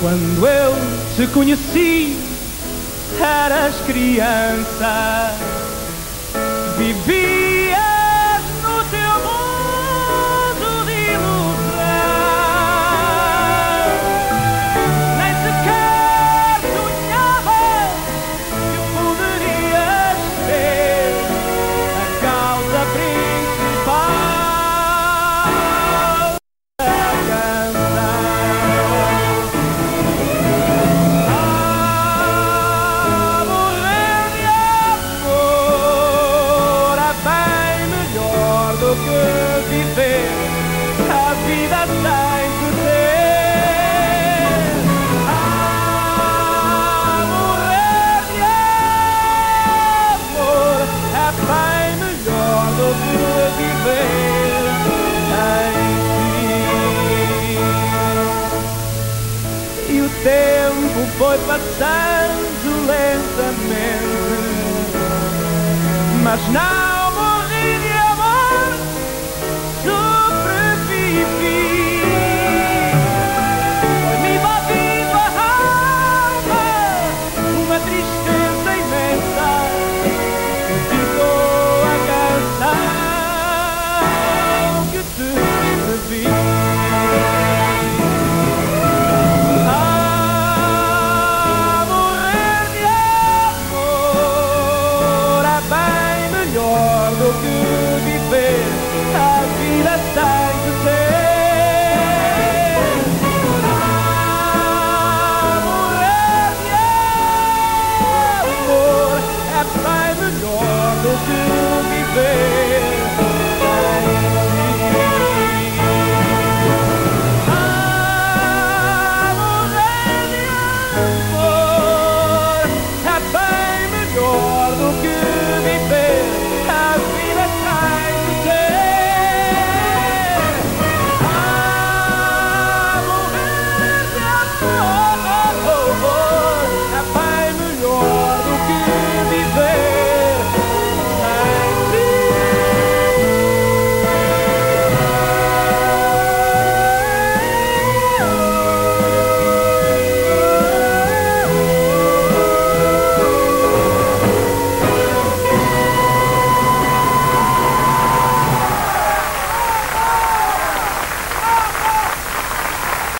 Quando eu te conheci, eras criança. Vivias viver a vida sem te ter. Morrer de amor é bem melhor do que viver sem ti. E o tempo foi passando lentamente, mas não that by the door be duty